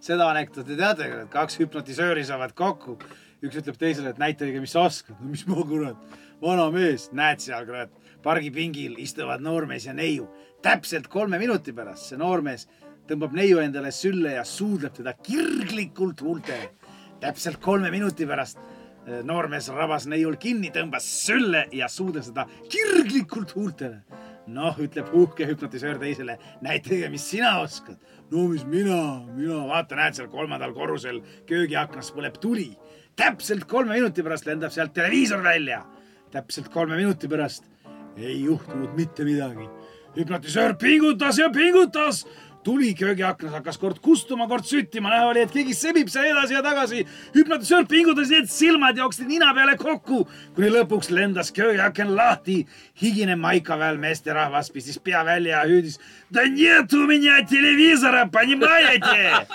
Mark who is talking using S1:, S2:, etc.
S1: seda anekdooti teate, et kaks hüpnotisööri saavad kokku. üks ütleb teisele, et näitage, mis sa oskad. no mis ma kurat, vana mees, näed seal kurat, pargipingil istuvad noormees ja neiu. täpselt kolme minuti pärast see noormees tõmbab neiu endale sülle ja suudleb teda kirglikult huultele. täpselt kolme minuti pärast eh, noormees rabas neiul kinni, tõmbas sülle ja suudles teda kirglikult huultele. Noh, ütleb uhke hüpnotisöör teisele, näitage, mis sina oskad no mis mina, mina, vaata, näed seal kolmandal korrusel köögiaknas põleb tuli. täpselt kolme minuti pärast lendab sealt televiisor välja. täpselt kolme minuti pärast ei juhtunud mitte midagi. hüpnotisöör pingutas ja pingutas tuli köögiaknas hakkas kord kustuma, kord süttima, näha oli, et keegi sebib seal edasi ja tagasi. hüpnotisöör pingutas nii, et silmad jooksid nina peale kokku, kuni lõpuks lendas köögiaken lahti. higine maikaväel meesterahvas pistis pea välja ja hüüdis. Да нет у меня телевизора, понимаете?